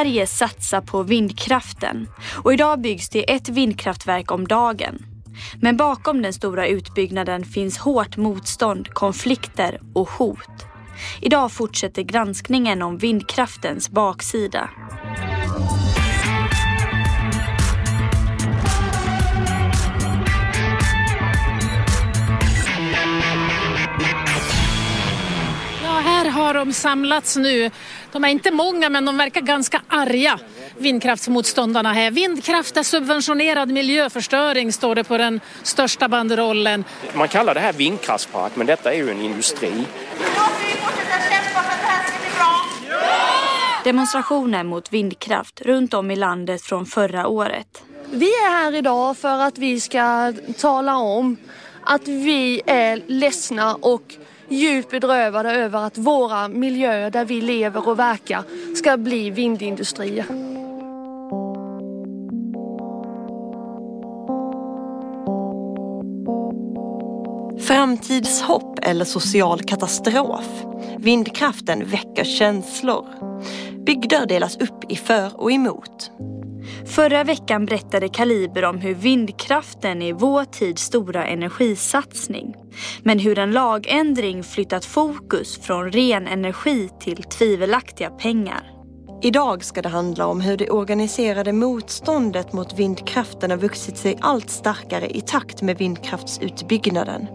Sverige satsar på vindkraften och idag byggs det ett vindkraftverk om dagen. Men bakom den stora utbyggnaden finns hårt motstånd, konflikter och hot. Idag fortsätter granskningen om vindkraftens baksida. Ja, här har de samlats nu. De är inte många men de verkar ganska arga vindkraftsmotståndarna här. Vindkraft är subventionerad miljöförstöring står det på den största banderollen. Man kallar det här vindkraftspark men detta är ju en industri. Demonstrationer mot vindkraft runt om i landet från förra året. Vi är här idag för att vi ska tala om att vi är ledsna och djupt bedrövade över att våra miljöer där vi lever och verkar ska bli vindindustrier. Framtidshopp eller social katastrof. Vindkraften väcker känslor. Bygder delas upp i för och emot. Förra veckan berättade Kaliber om hur vindkraften är vår tids stora energisatsning. Men hur en lagändring flyttat fokus från ren energi till tvivelaktiga pengar. Idag ska det handla om hur det organiserade motståndet mot vindkraften har vuxit sig allt starkare i takt med vindkraftsutbyggnaden.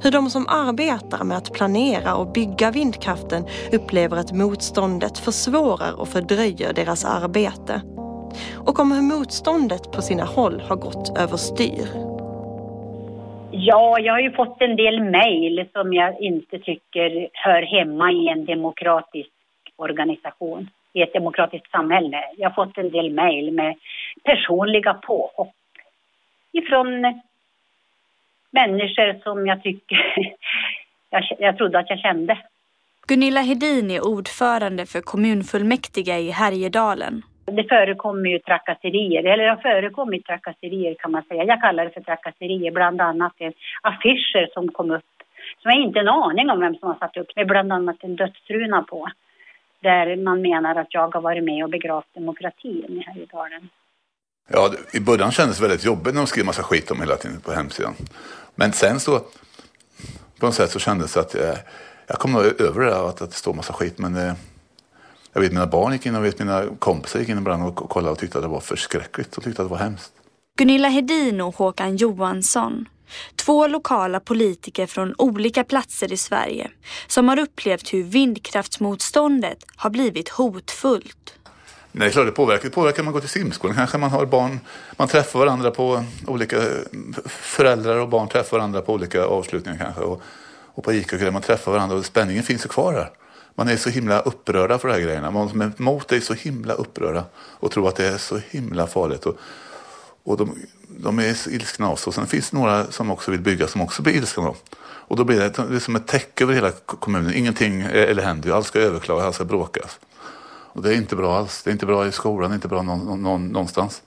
Hur de som arbetar med att planera och bygga vindkraften upplever att motståndet försvårar och fördröjer deras arbete. Och om hur motståndet på sina håll har gått överstyr. Ja, jag har ju fått en del mejl som jag inte tycker hör hemma i en demokratisk organisation, i ett demokratiskt samhälle. Jag har fått en del mejl med personliga påhopp ifrån människor som jag tycker jag, jag trodde att jag kände. Gunilla Hedin är ordförande för kommunfullmäktige i Härjedalen. Det förekommer ju trakasserier, eller det har förekommit trakasserier kan man säga. Jag kallar det för trakasserier, bland annat affischer som kom upp som jag inte har en aning om vem som har satt upp, med bland annat en dödsruna på. Där man menar att jag har varit med och begravt demokratin i Härjedalen. Ja, i början kändes det väldigt jobbigt när de skrev massa skit om hela tiden på hemsidan. Men sen så, på något sätt så kändes det att jag, jag kom över det där att, att det står massa skit. Men eh, jag vet mina barn gick in och vet mina kompisar gick in ibland och kollade och tyckte att det var förskräckligt och tyckte att det var hemskt. Gunilla Hedin och Håkan Johansson. Två lokala politiker från olika platser i Sverige som har upplevt hur vindkraftsmotståndet har blivit hotfullt. Nej, klart det påverkar. Det påverkar man går till simskolan. Kanske man har barn, man träffar varandra på olika, föräldrar och barn träffar varandra på olika avslutningar kanske. Och, och på ICA och man träffar varandra och spänningen finns ju kvar där. Man är så himla upprörda för de här grejerna. Man som är emot det är så himla upprörda och tror att det är så himla farligt. Och, och de, de är så ilskna av sig. Och sen finns det några som också vill bygga som också blir ilskna. Och då blir det, det som ett täcke över hela kommunen. Ingenting eller händer ju. Allt ska överklagas, allt ska bråkas. Och det är inte bra alls. Det är inte bra i skolan, det är inte bra någon, någon, någonstans.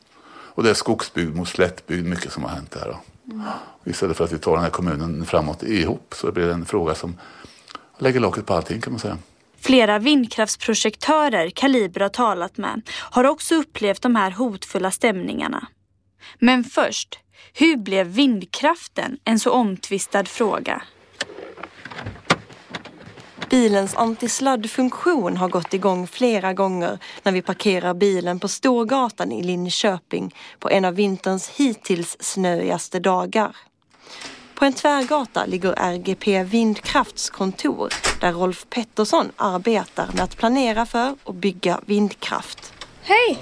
Och det är skogsbygd mot slättbygd, mycket som har hänt där. Då. Mm. Istället för att vi tar den här kommunen framåt ihop så blir det en fråga som lägger locket på allting kan man säga. Flera vindkraftsprojektörer Kaliber har talat med har också upplevt de här hotfulla stämningarna. Men först, hur blev vindkraften en så omtvistad fråga? Bilens antisladdfunktion har gått igång flera gånger när vi parkerar bilen på Storgatan i Linköping på en av vinterns hittills snöigaste dagar. På en tvärgata ligger RGP Vindkrafts kontor där Rolf Pettersson arbetar med att planera för och bygga vindkraft. Hej!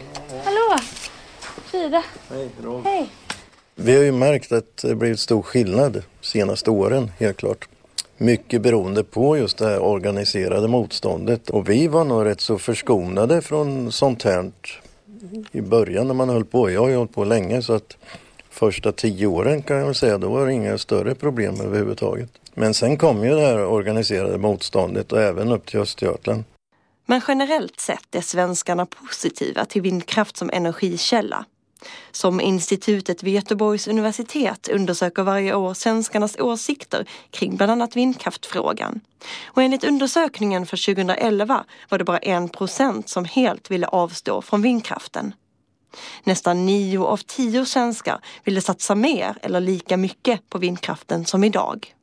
Hallå! Frida. Hej, Rolf. Hej. Vi har ju märkt att det blivit stor skillnad de senaste åren, helt klart. Mycket beroende på just det här organiserade motståndet. Och vi var nog rätt så förskonade från sånt här i början när man höll på. Jag har ju hållit på länge så att första tio åren kan jag säga, då var det inga större problem överhuvudtaget. Men sen kom ju det här organiserade motståndet och även upp till Östergötland. Men generellt sett är svenskarna positiva till vindkraft som energikälla. Som institutet vid Göteborgs universitet undersöker varje år svenskarnas åsikter kring bland annat vindkraftfrågan. Och enligt undersökningen för 2011 var det bara en procent som helt ville avstå från vindkraften. Nästan nio av tio svenskar ville satsa mer eller lika mycket på vindkraften som idag.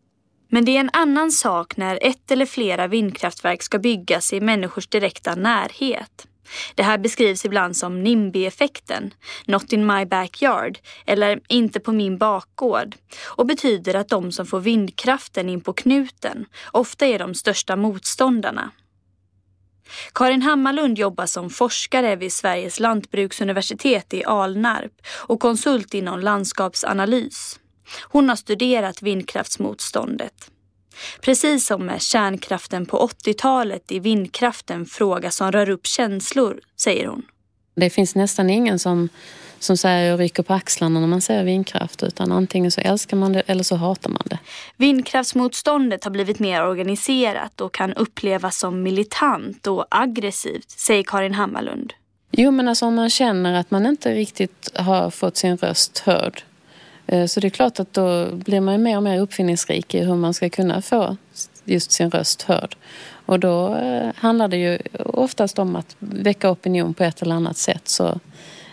Men det är en annan sak när ett eller flera vindkraftverk ska byggas i människors direkta närhet. Det här beskrivs ibland som NIMBY-effekten, not in my backyard, eller inte på min bakgård och betyder att de som får vindkraften in på knuten ofta är de största motståndarna. Karin Hammarlund jobbar som forskare vid Sveriges lantbruksuniversitet i Alnarp och konsult inom landskapsanalys. Hon har studerat vindkraftsmotståndet. Precis som med kärnkraften på 80-talet är vindkraften fråga som rör upp känslor, säger hon. Det finns nästan ingen som, som säger och rycker på axlarna när man säger vindkraft utan antingen så älskar man det eller så hatar man det. Vindkraftsmotståndet har blivit mer organiserat och kan upplevas som militant och aggressivt, säger Karin Hammarlund. Jo men alltså om man känner att man inte riktigt har fått sin röst hörd Eh, så det är klart att då blir man mer och mer uppfinningsrik i hur man ska kunna få just sin röst hörd. Och då eh, handlar det ju oftast om att väcka opinion på ett eller annat sätt. Så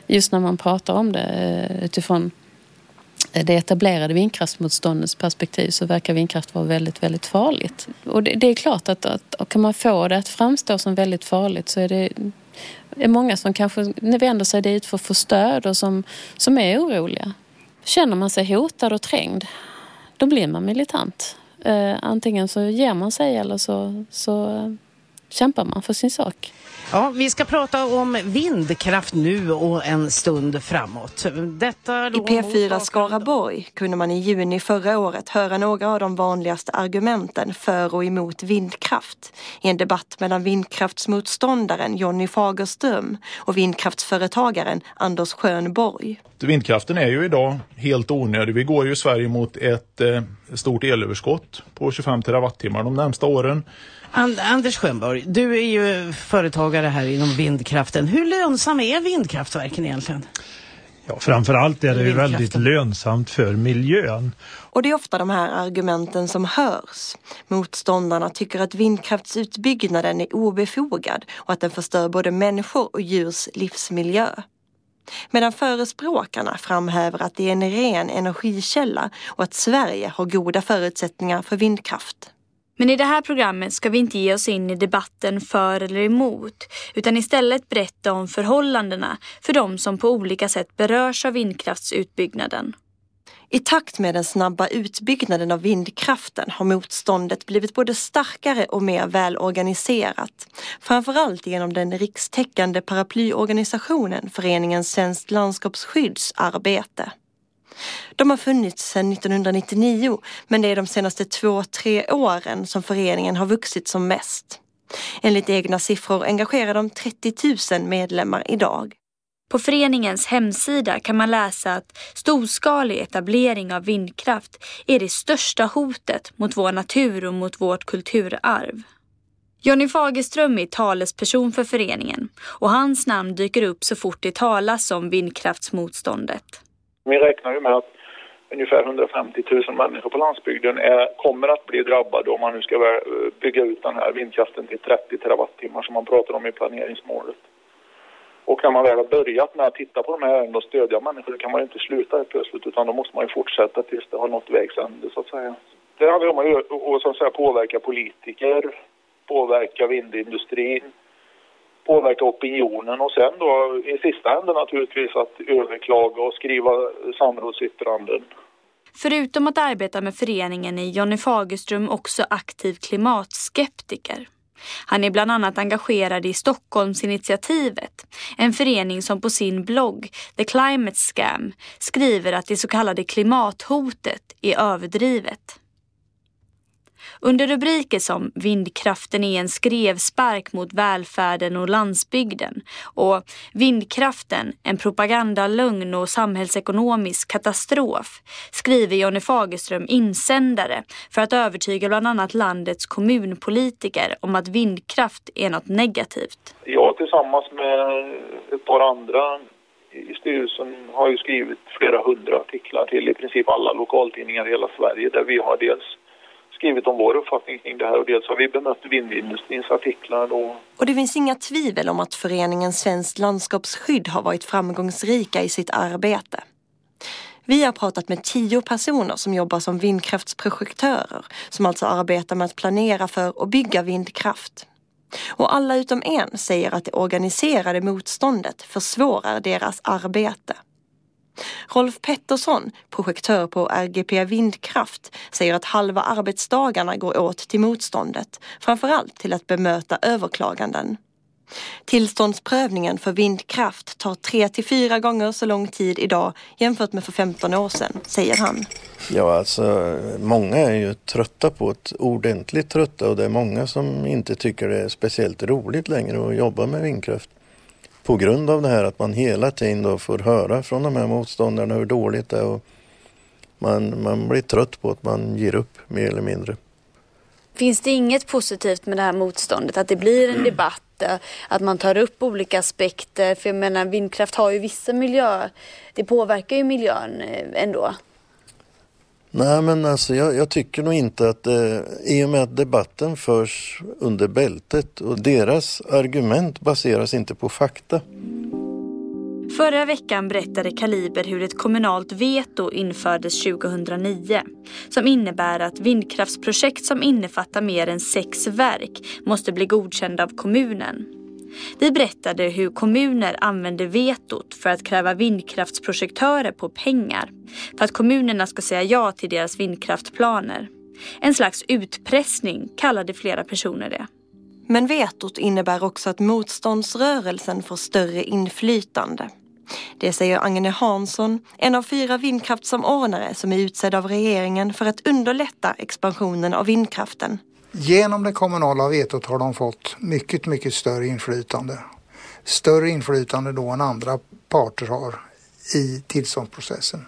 just när man pratar om det eh, utifrån eh, det etablerade vindkraftsmotståndets perspektiv så verkar vindkraft vara väldigt, väldigt farligt. Och det, det är klart att, att kan man få det att framstå som väldigt farligt så är det är många som kanske vänder sig dit för att få stöd och som, som är oroliga. Känner man sig hotad och trängd, då blir man militant. Eh, antingen så ger man sig eller så, så kämpar man för sin sak. Ja, vi ska prata om vindkraft nu och en stund framåt. Detta I P4 Skaraborg kunde man i juni förra året höra några av de vanligaste argumenten för och emot vindkraft i en debatt mellan vindkraftsmotståndaren Jonny Fagerström och vindkraftsföretagaren Anders Schönborg. Vindkraften är ju idag helt onödig. Vi går ju i Sverige mot ett eh, stort elöverskott på 25 terawattimmar de närmsta åren. Anders Schönborg, du är ju företagare här inom vindkraften. Hur lönsam är vindkraftverken egentligen? Ja, framförallt är det ju väldigt lönsamt för miljön. Och det är ofta de här argumenten som hörs. Motståndarna tycker att vindkraftsutbyggnaden är obefogad och att den förstör både människor och djurs livsmiljö. Medan förespråkarna framhäver att det är en ren energikälla och att Sverige har goda förutsättningar för vindkraft. Men i det här programmet ska vi inte ge oss in i debatten för eller emot utan istället berätta om förhållandena för de som på olika sätt berörs av vindkraftsutbyggnaden. I takt med den snabba utbyggnaden av vindkraften har motståndet blivit både starkare och mer välorganiserat. Framförallt genom den rikstäckande paraplyorganisationen Föreningen Svenskt landskapsskydds arbete. De har funnits sedan 1999 men det är de senaste två, tre åren som föreningen har vuxit som mest. Enligt egna siffror engagerar de 30 000 medlemmar idag. På föreningens hemsida kan man läsa att storskalig etablering av vindkraft är det största hotet mot vår natur och mot vårt kulturarv. Jonny Fagerström är talesperson för föreningen och hans namn dyker upp så fort det talas om vindkraftsmotståndet. Vi räknar ju med att ungefär 150 000 människor på landsbygden är, kommer att bli drabbade om man nu ska bygga ut den här vindkraften till 30 terawattimmar som man pratar om i planeringsmålet. Och när man väl har börjat med att titta på de här ärendena och stödja människor, då kan man ju inte sluta helt plötsligt utan då måste man ju fortsätta tills det har nått vägs ände så att säga. Det handlar om att så att säga, påverka politiker, påverka vindindustrin, påverka opinionen och sen då i sista änden naturligtvis att överklaga och skriva samrådsyttranden. Förutom att arbeta med föreningen är Jonny Fagerström också aktiv klimatskeptiker. Han är bland annat engagerad i Stockholmsinitiativet, en förening som på sin blogg The Climate Scam skriver att det så kallade klimathotet är överdrivet. Under rubriker som Vindkraften är en skrevspark mot välfärden och landsbygden och Vindkraften, en propagandalögn och samhällsekonomisk katastrof skriver Jonny Fagerström insändare för att övertyga bland annat landets kommunpolitiker om att vindkraft är något negativt. Jag tillsammans med ett par andra i styrelsen har ju skrivit flera hundra artiklar till i princip alla lokaltidningar i hela Sverige där vi har dels skrivit om vår uppfattning kring det här och dels har vi bemött vindindustrins artiklar. Då. Och det finns inga tvivel om att föreningen Svenskt landskapsskydd har varit framgångsrika i sitt arbete. Vi har pratat med tio personer som jobbar som vindkraftsprojektörer som alltså arbetar med att planera för och bygga vindkraft. Och alla utom en säger att det organiserade motståndet försvårar deras arbete. Rolf Pettersson, projektör på RGP Vindkraft, säger att halva arbetsdagarna går åt till motståndet, framförallt till att bemöta överklaganden. Tillståndsprövningen för vindkraft tar tre till fyra gånger så lång tid idag jämfört med för 15 år sedan, säger han. Ja, alltså många är ju trötta på det, ordentligt trötta och det är många som inte tycker det är speciellt roligt längre att jobba med vindkraft. På grund av det här att man hela tiden då får höra från de här motståndarna hur dåligt det är och man, man blir trött på att man ger upp mer eller mindre. Finns det inget positivt med det här motståndet? Att det blir en debatt, att man tar upp olika aspekter? För jag menar vindkraft har ju vissa miljö, det påverkar ju miljön eh, ändå. Nej men alltså jag, jag tycker nog inte att eh, i och med att debatten förs under bältet och deras argument baseras inte på fakta. Förra veckan berättade Kaliber hur ett kommunalt veto infördes 2009 som innebär att vindkraftsprojekt som innefattar mer än sex verk måste bli godkända av kommunen. Vi berättade hur kommuner använder vetot för att kräva vindkraftsprojektörer på pengar för att kommunerna ska säga ja till deras vindkraftplaner. En slags utpressning kallade flera personer det. Men vetot innebär också att motståndsrörelsen får större inflytande. Det säger Agne Hansson, en av fyra vindkraftssamordnare som är utsedd av regeringen för att underlätta expansionen av vindkraften. Genom det kommunala vetot har de fått mycket, mycket större inflytande. Större inflytande då än andra parter har i tillståndsprocessen.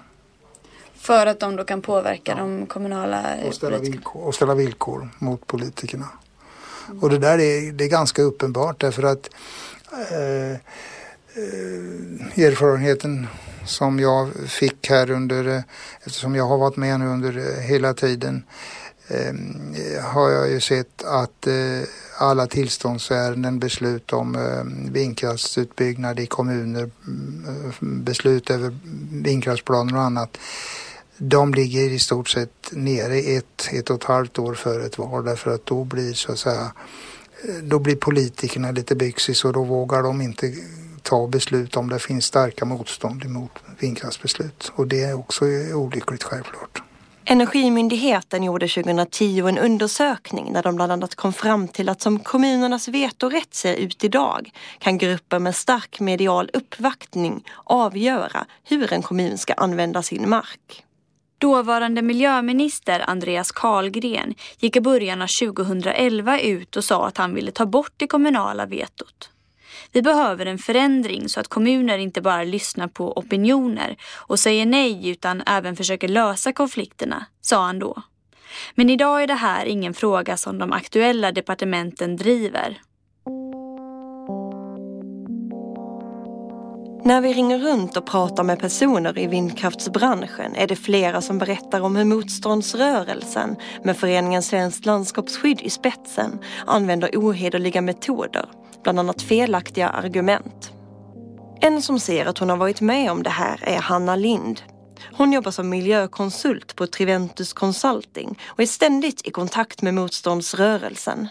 För att de då kan påverka ja. de kommunala och ställa, villkor, och ställa villkor mot politikerna. Mm. Och det där är, det är ganska uppenbart därför att eh, eh, erfarenheten som jag fick här under, eftersom jag har varit med nu under hela tiden, Ehm, har jag ju sett att eh, alla tillståndsärenden, beslut om eh, vindkraftsutbyggnad i kommuner, eh, beslut över vindkraftsplaner och annat, de ligger i stort sett nere ett, ett och ett halvt år före ett val därför att då blir så att säga då blir politikerna lite byxis och då vågar de inte ta beslut om det finns starka motstånd emot vindkraftsbeslut. Och det är också olyckligt självklart. Energimyndigheten gjorde 2010 en undersökning där de bland annat kom fram till att som kommunernas vetorätt ser ut idag kan grupper med stark medial uppvaktning avgöra hur en kommun ska använda sin mark. Dåvarande miljöminister Andreas Carlgren gick i början av 2011 ut och sa att han ville ta bort det kommunala vetot. Vi behöver en förändring så att kommuner inte bara lyssnar på opinioner och säger nej utan även försöker lösa konflikterna, sa han då. Men idag är det här ingen fråga som de aktuella departementen driver. När vi ringer runt och pratar med personer i vindkraftsbranschen är det flera som berättar om hur motståndsrörelsen med föreningen Svenskt landskapsskydd i spetsen använder ohederliga metoder bland annat felaktiga argument. En som ser att hon har varit med om det här är Hanna Lind. Hon jobbar som miljökonsult på Triventus Consulting och är ständigt i kontakt med motståndsrörelsen.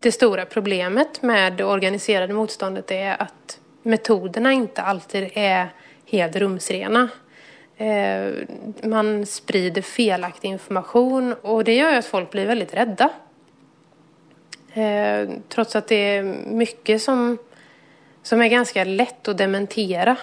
Det stora problemet med det organiserade motståndet är att metoderna inte alltid är helt rumsrena. Eh, man sprider felaktig information och det gör att folk blir väldigt rädda. Eh, trots att det är mycket som, som är ganska lätt att dementera.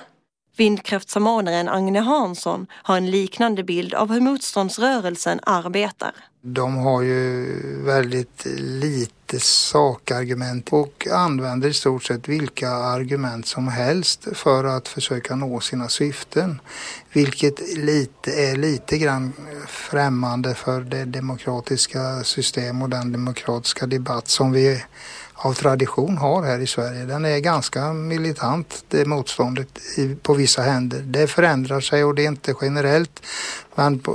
Vindkraftssamordnaren Agne Hansson har en liknande bild av hur motståndsrörelsen arbetar. De har ju väldigt lite inte sakargument och använder i stort sett vilka argument som helst för att försöka nå sina syften. Vilket lite, är lite grann främmande för det demokratiska system och den demokratiska debatt som vi av tradition har här i Sverige. Den är ganska militant, det motståndet i, på vissa händer. Det förändrar sig och det är inte generellt. Men på,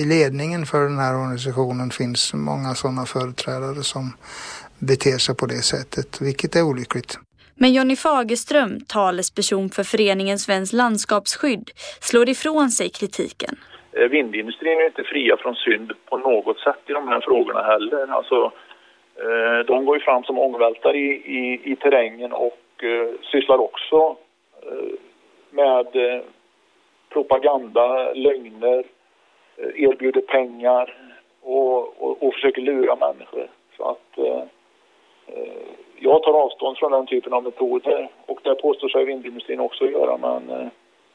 i ledningen för den här organisationen finns många sådana företrädare som beter sig på det sättet, vilket är olyckligt. Men Jonny Fagerström, talesperson för föreningen Svenskt landskapsskydd, slår ifrån sig kritiken. Eh, vindindustrin är inte fria från synd på något sätt i de här frågorna heller. Alltså, Eh, de går ju fram som ångvältare i, i, i terrängen och eh, sysslar också eh, med propaganda, lögner, erbjuder pengar och, och, och, försöker lura människor. Så att eh, jag tar avstånd från den typen av metoder och det påstår sig vindindustrin också göra men eh,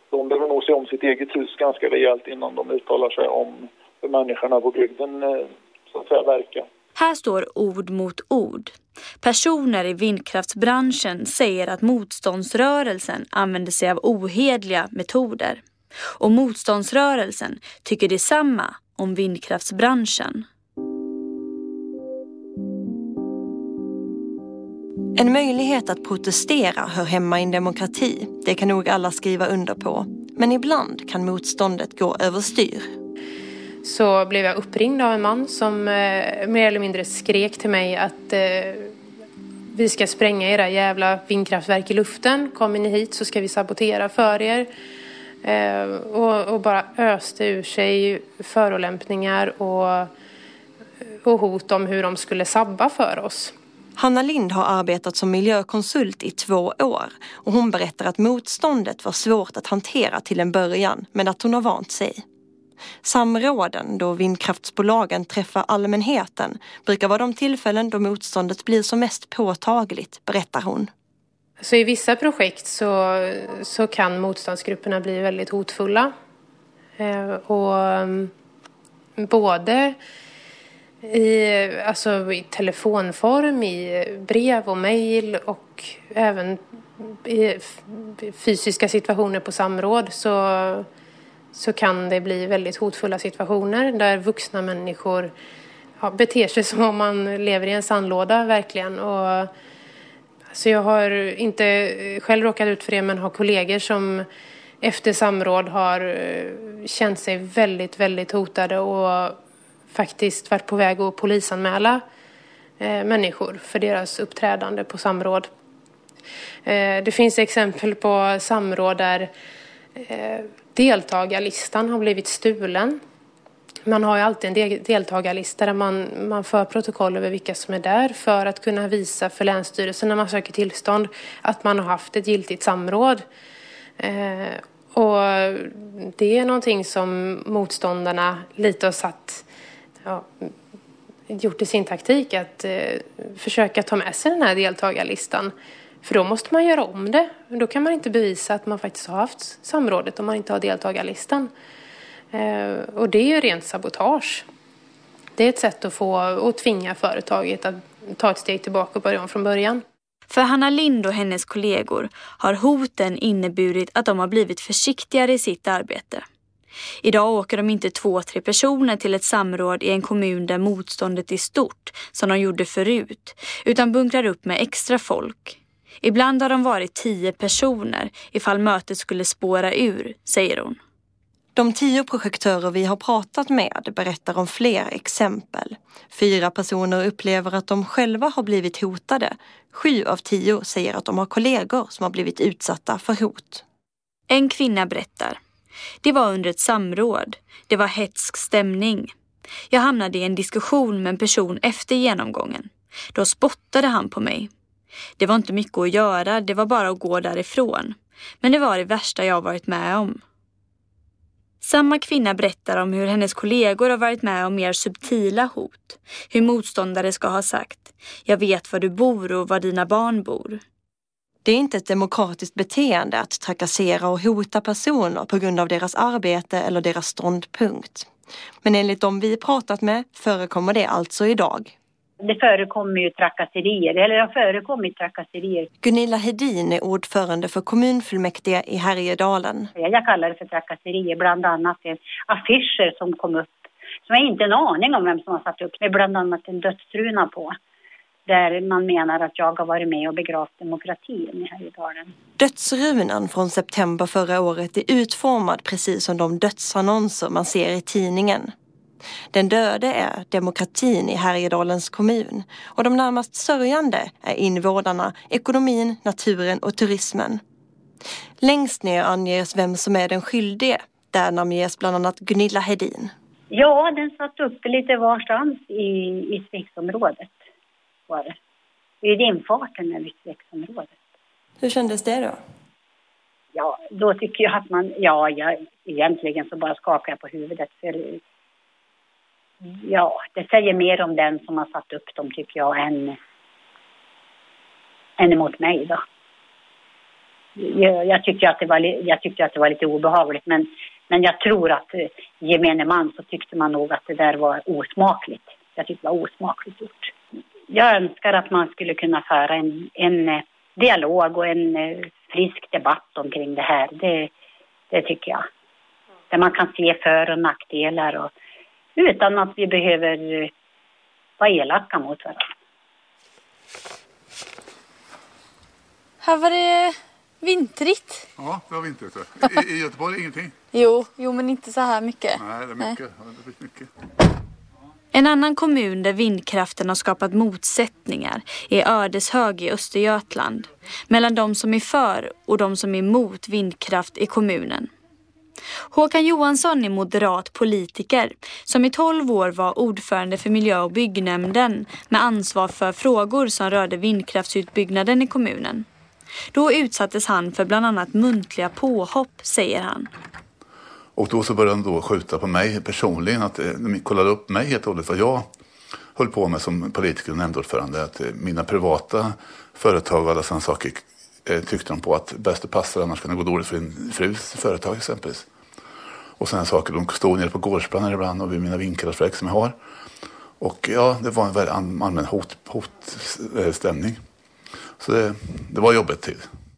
de behöver nog se om sitt eget hus ganska rejält innan de uttalar sig om hur människorna på bygden eh, så att säga verkar. Här står ord mot ord. Personer i vindkraftsbranschen säger att motståndsrörelsen använder sig av ohedliga metoder. Och motståndsrörelsen tycker detsamma om vindkraftsbranschen. En möjlighet att protestera hör hemma i en demokrati. Det kan nog alla skriva under på. Men ibland kan motståndet gå överstyr så blev jag uppringd av en man som eh, mer eller mindre skrek till mig att eh, vi ska spränga era jävla vindkraftverk i luften. Kommer ni hit så ska vi sabotera för er. Eh, och, och, bara öste ur sig förolämpningar och, och hot om hur de skulle sabba för oss. Hanna Lind har arbetat som miljökonsult i två år och hon berättar att motståndet var svårt att hantera till en början men att hon har vant sig. Samråden då vindkraftsbolagen träffar allmänheten brukar vara de tillfällen då motståndet blir som mest påtagligt, berättar hon. Så i vissa projekt så, så kan motståndsgrupperna bli väldigt hotfulla. Eh, och mm, både i, alltså i telefonform, i brev och mejl och även i fysiska situationer på samråd så så kan det bli väldigt hotfulla situationer där vuxna människor ja, beter sig som om man lever i en sandlåda verkligen. Och, så jag har inte eh, själv råkat ut för det men har kollegor som efter samråd har eh, känt sig väldigt, väldigt hotade och faktiskt varit på väg att polisanmäla eh, människor för deras uppträdande på samråd. Eh, det finns exempel på samråd där eh, deltagarlistan har blivit stulen. Man har ju alltid en deltagarlista där man, man för protokoll över vilka som är där för att kunna visa för Länsstyrelsen när man söker tillstånd att man har haft ett giltigt samråd. Eh, och det är någonting som motståndarna lite har satt, ja, gjort i sin taktik att eh, försöka ta med sig den här deltagarlistan. För då måste man göra om det. Då kan man inte bevisa att man faktiskt har haft samrådet om man inte har deltagarlistan. Eh, och det är ju rent sabotage. Det är ett sätt att få och tvinga företaget att ta ett steg tillbaka och börja om från början. För Hanna Lind och hennes kollegor har hoten inneburit att de har blivit försiktigare i sitt arbete. Idag åker de inte två, tre personer till ett samråd i en kommun där motståndet är stort, som de gjorde förut, utan bunkrar upp med extra folk. Ibland har de varit tio personer ifall mötet skulle spåra ur, säger hon. De tio projektörer vi har pratat med berättar om fler exempel. Fyra personer upplever att de själva har blivit hotade. Sju av tio säger att de har kollegor som har blivit utsatta för hot. En kvinna berättar. Det var under ett samråd. Det var hetsk stämning. Jag hamnade i en diskussion med en person efter genomgången. Då spottade han på mig. Det var inte mycket att göra, det var bara att gå därifrån. Men det var det värsta jag varit med om. Samma kvinna berättar om hur hennes kollegor har varit med om mer subtila hot. Hur motståndare ska ha sagt “Jag vet var du bor och var dina barn bor”. Det är inte ett demokratiskt beteende att trakassera och hota personer på grund av deras arbete eller deras ståndpunkt. Men enligt de vi pratat med förekommer det alltså idag. Det förekommer ju trakasserier, eller det har förekommit trakasserier. Gunilla Hedin är ordförande för kommunfullmäktige i Härjedalen. Jag kallar det för trakasserier, bland annat affischer som kom upp som jag inte har en aning om vem som har satt upp, med bland annat en dödsruna på där man menar att jag har varit med och begravt demokratin i Härjedalen. Dödsrunan från september förra året är utformad precis som de dödsannonser man ser i tidningen. Den döde är demokratin i Härjedalens kommun och de närmast sörjande är invånarna, ekonomin, naturen och turismen. Längst ner anges vem som är den skyldige. Där namnges bland annat Gunilla Hedin. Ja, den satt uppe lite varstans i, i Svegsområdet. Var det. Vid infarten över Svegsområdet. Hur kändes det då? Ja, då tycker jag att man... Ja, jag, egentligen så bara skakar jag på huvudet. För, ja, det säger mer om den som har satt upp dem, tycker jag, än, än emot mig. Då. Jag, jag, tyckte att det var, jag tyckte att det var lite obehagligt, men men jag tror att eh, gemene man så tyckte man nog att det där var osmakligt. Jag tyckte det var osmakligt gjort. Jag önskar att man skulle kunna föra en, en eh, dialog och en eh, frisk debatt omkring det här. Det, det tycker jag. Där man kan se för och nackdelar och, utan att vi behöver vara elaka mot varandra. Här var det vintrigt. Ja, det var vintrigt. I, I Göteborg ingenting? Jo, jo, men inte så här mycket. Nej, det är mycket. Nej. Det är mycket. En annan kommun där vindkraften har skapat motsättningar är Ödeshög i Östergötland. Mellan de som är för och de som är emot vindkraft i kommunen. Håkan Johansson är moderat politiker som i 12 år var ordförande för miljö och byggnämnden med ansvar för frågor som rörde vindkraftsutbyggnaden i kommunen. Då utsattes han för bland annat muntliga påhopp, säger han. Och då så började de då skjuta på mig personligen. Att eh, de kollade upp mig helt och hållet. vad jag höll på med som politiker och nämndordförande att eh, mina privata företag och alla sådana saker eh, tyckte de på att bäst det passar annars kan det gå dåligt för din frus företag exempelvis. Och sådana saker. De stod nere på gårdsplanen ibland och vid mina vindkraftverk som jag har. Och ja, det var en väldigt allmän hot, hotstämning. Så det, det var jobbigt tid.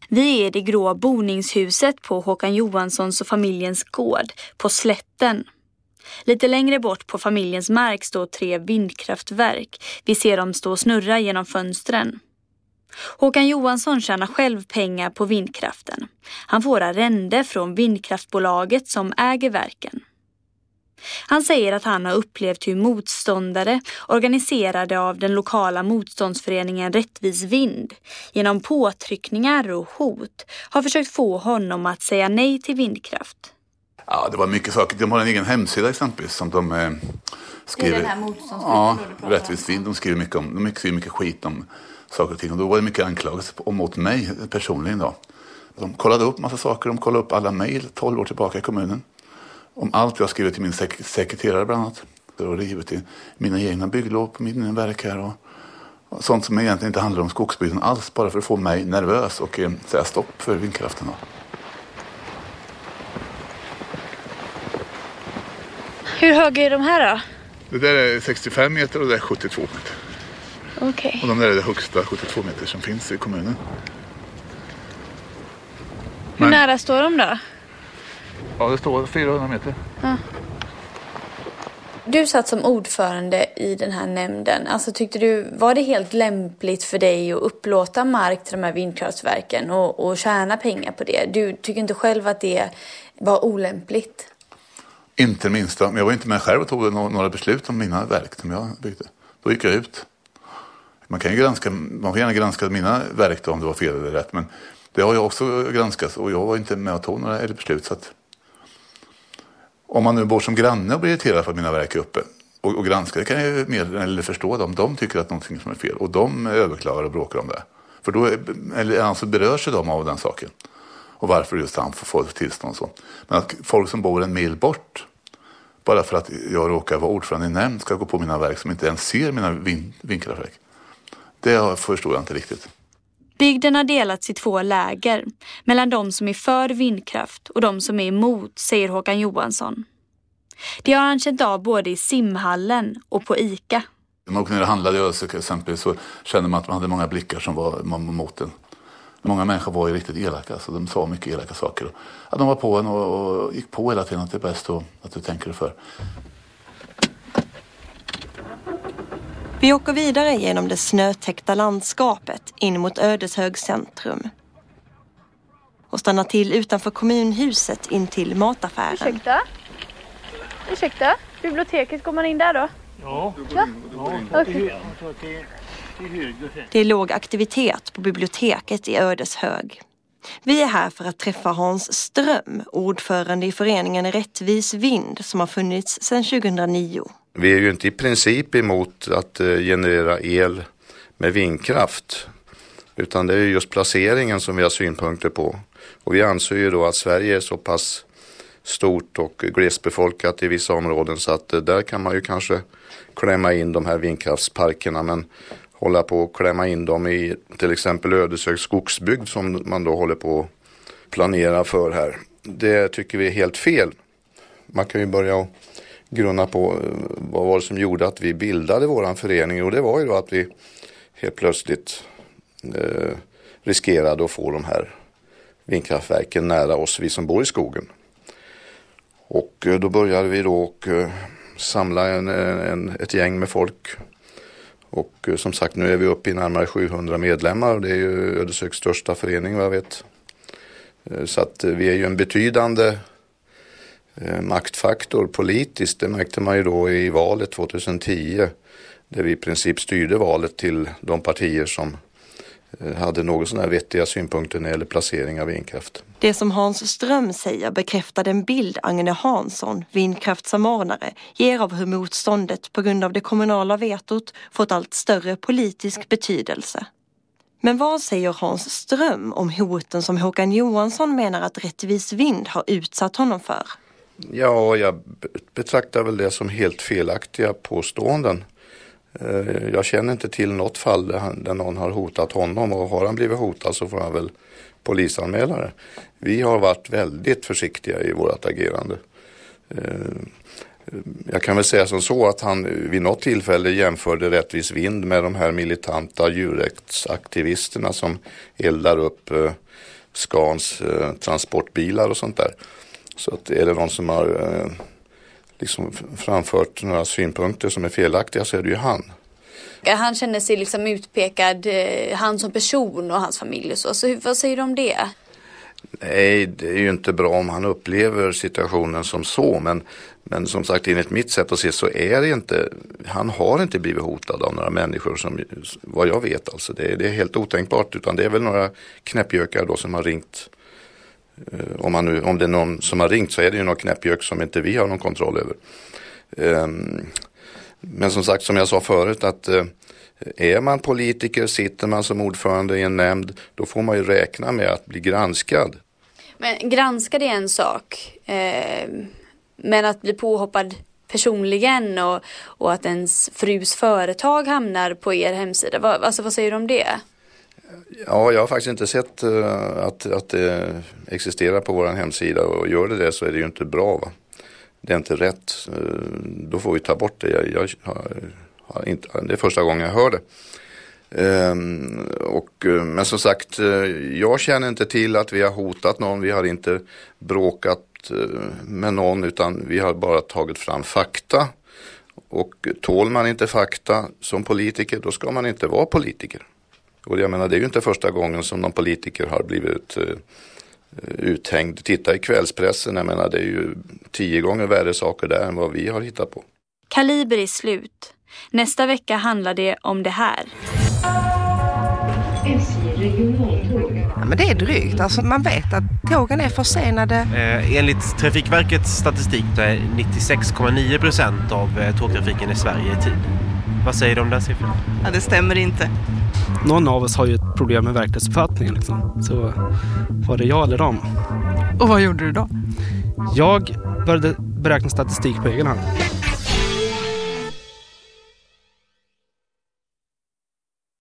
Vi är i det grå boningshuset på Håkan Johanssons och familjens gård på slätten. Lite längre bort på familjens mark står tre vindkraftverk. Vi ser dem stå och snurra genom fönstren. Håkan Johansson tjänar själv pengar på vindkraften. Han får arrende från vindkraftbolaget som äger verken. Han säger att han har upplevt hur motståndare, organiserade av den lokala motståndsföreningen Rättvis vind, genom påtryckningar och hot har försökt få honom att säga nej till vindkraft. Ja, det var mycket saker. De har en egen hemsida exempelvis som de eh, skriver. Det är den här motståndsföreningen Ja, Rättvis vind. De skriver mycket, om, de skriver mycket skit om saker och ting. Och då var det mycket anklagelser mot mig personligen då. De kollade upp massa saker. De kollade upp alla mejl 12 år tillbaka i kommunen om allt jag skrivit till min sek sekreterare bland annat. Och rivit i mina egna bygglov på mina verk här. Och, och, sånt som egentligen inte handlar om skogsbygden alls. Bara för att få mig nervös och eh, säga stopp för vindkraften. Då. Hur höga är de här då? Det där är 65 meter och det är 72 meter. Okej. Okay. Och de där är det högsta 72 meter som finns i kommunen. Hur Men, nära står de då? Ja, det står 400 meter. Ja. Du satt som ordförande i den här nämnden. Alltså tyckte du, var det helt lämpligt för dig att upplåta mark till de här vindkraftverken och, och tjäna pengar på det? Du tycker inte själv att det var olämpligt? Inte minsta. Men jag var inte med själv och tog några beslut om mina verk som jag byggde. Då gick jag ut. Man kan ju granska, man får gärna granska mina verk då, om det var fel eller rätt. Men det har jag också granskat och jag var inte med och tog några beslut. Så att om man nu bor som granne och blir irriterad för att mina verk är uppe och, och granskar, det kan jag ju mer eller förstå dem. De tycker att någonting som är fel och de överklagar och bråkar om det. För då är, eller alltså berörs sig de av den saken. Och varför just han får få tillstånd och så. Men att folk som bor en mil bort bara för att jag råkar vara ordförande i nämnd ska gå på mina verk som inte ens ser mina vin, vindkraftverk. Det förstår jag inte riktigt. Bygden har delats i två läger, mellan de som är för vindkraft och de som är emot, säger Håkan Johansson. Det har han känt av både i simhallen och på ICA. Man åkte ner och handlade i Ösök exempelvis så kände man att man hade många blickar som var mot en. Många människor var ju riktigt elaka, så de sa mycket elaka saker. Ja, de var på en och, och gick på hela tiden att det är bäst att, att du tänker dig för. Vi åker vidare genom det snötäckta landskapet in mot Ödeshög centrum. Och stannar till utanför kommunhuset in till mataffären. Ursäkta? Ursäkta? Biblioteket, går man in där då? Ja. ja? Okay. Det är låg aktivitet på biblioteket i Ödeshög. Vi är här för att träffa Hans Ström, ordförande i föreningen Rättvis vind som har funnits sedan 2009. Vi är ju inte i princip emot att eh, generera el med vindkraft. Utan det är just placeringen som vi har synpunkter på. Och vi anser ju då att Sverige är så pass stort och glesbefolkat i vissa områden så att eh, där kan man ju kanske klämma in de här vindkraftsparkerna. Men hålla på och klämma in dem i till exempel Ödeshögs skogsbygd som man då håller på att planera för här. Det tycker vi är helt fel. Man kan ju börja grunna på eh, vad var det som gjorde att vi bildade våran förening och det var ju då att vi helt plötsligt eh, riskerade att få de här vindkraftverken nära oss, vi som bor i skogen. Och eh, då började vi då och eh, samla en, en, ett gäng med folk. Och eh, som sagt nu är vi uppe i närmare 700 medlemmar och det är ju Ödeshögs största förening vad jag vet. Eh, så att eh, vi är ju en betydande Eh, maktfaktor politiskt. Det märkte man ju då i valet 2010 där vi i princip styrde valet till de partier som eh, hade något sådana här vettiga synpunkter när det gäller placering av vindkraft. Det som Hans Ström säger bekräftar den bild Agne Hansson, vindkraftssamordnare, ger av hur motståndet på grund av det kommunala vetot fått allt större politisk betydelse. Men vad säger Hans Ström om hoten som Håkan Johansson menar att Rättvis vind har utsatt honom för? Ja, jag betraktar väl det som helt felaktiga påståenden. Eh, jag känner inte till något fall där någon har hotat honom och har han blivit hotad så får han väl polisanmäla det. Vi har varit väldigt försiktiga i vårt agerande. Eh, jag kan väl säga som så att han vid något tillfälle jämförde Rättvis vind med de här militanta djurrättsaktivisterna som eldar upp eh, Skans Scans transportbilar och sånt där. Så att är det någon som har eh, liksom framfört några synpunkter som är felaktiga så är det ju han. Han känner sig liksom utpekad, eh, han som person och hans familj och så. Så vad säger du om det? Nej, det är ju inte bra om han upplever situationen som så. Men, men som sagt, enligt mitt sätt att se så är det inte, han har inte blivit hotad av några människor som, vad jag vet alltså. Det, det är helt otänkbart, utan det är väl några knäppjökar då som har ringt Eh, om, man nu, om det är någon som har ringt så är det ju någon knäppjök som inte vi har någon kontroll över. Ehm, men som sagt, som jag sa förut, att eh, är man politiker, sitter man som ordförande i en nämnd, då får man ju räkna med att bli granskad. Men granskad är en sak. Ehm, men att bli påhoppad personligen och, och att ens frus företag hamnar på er hemsida, alltså vad säger du om det? Ja, jag har faktiskt inte sett eh, att, att det existerar på vår hemsida och gör det det så är det ju inte bra. Va? Det är inte rätt. Eh, då får vi ta bort det. Jag, jag har, har inte, det är första gången jag hör det. Um, och, eh, men som sagt, jag känner inte till att vi har hotat någon. Vi har inte bråkat med någon utan vi har bara tagit fram fakta. Och tål man inte fakta som politiker då ska man inte vara politiker. Och jag menar det är ju inte första gången som någon politiker har blivit uh, uthängd. Titta i kvällspressen, jag menar det är ju tio gånger värre saker där än vad vi har hittat på. Kaliber är slut. Nästa vecka handlar det om det här. Ja, men det är drygt. Alltså, man vet att tågen är försenade. Eh, enligt Trafikverkets statistik är 96,9 procent av eh, tågtrafiken i Sverige i tid. Vad säger du om den siffran? Ja, det stämmer inte. Någon av oss har ju ett problem med verklighetsuppfattningen. Liksom. Så var det jag eller dem? Och vad gjorde du då? Jag började beräkna statistik på egen hand.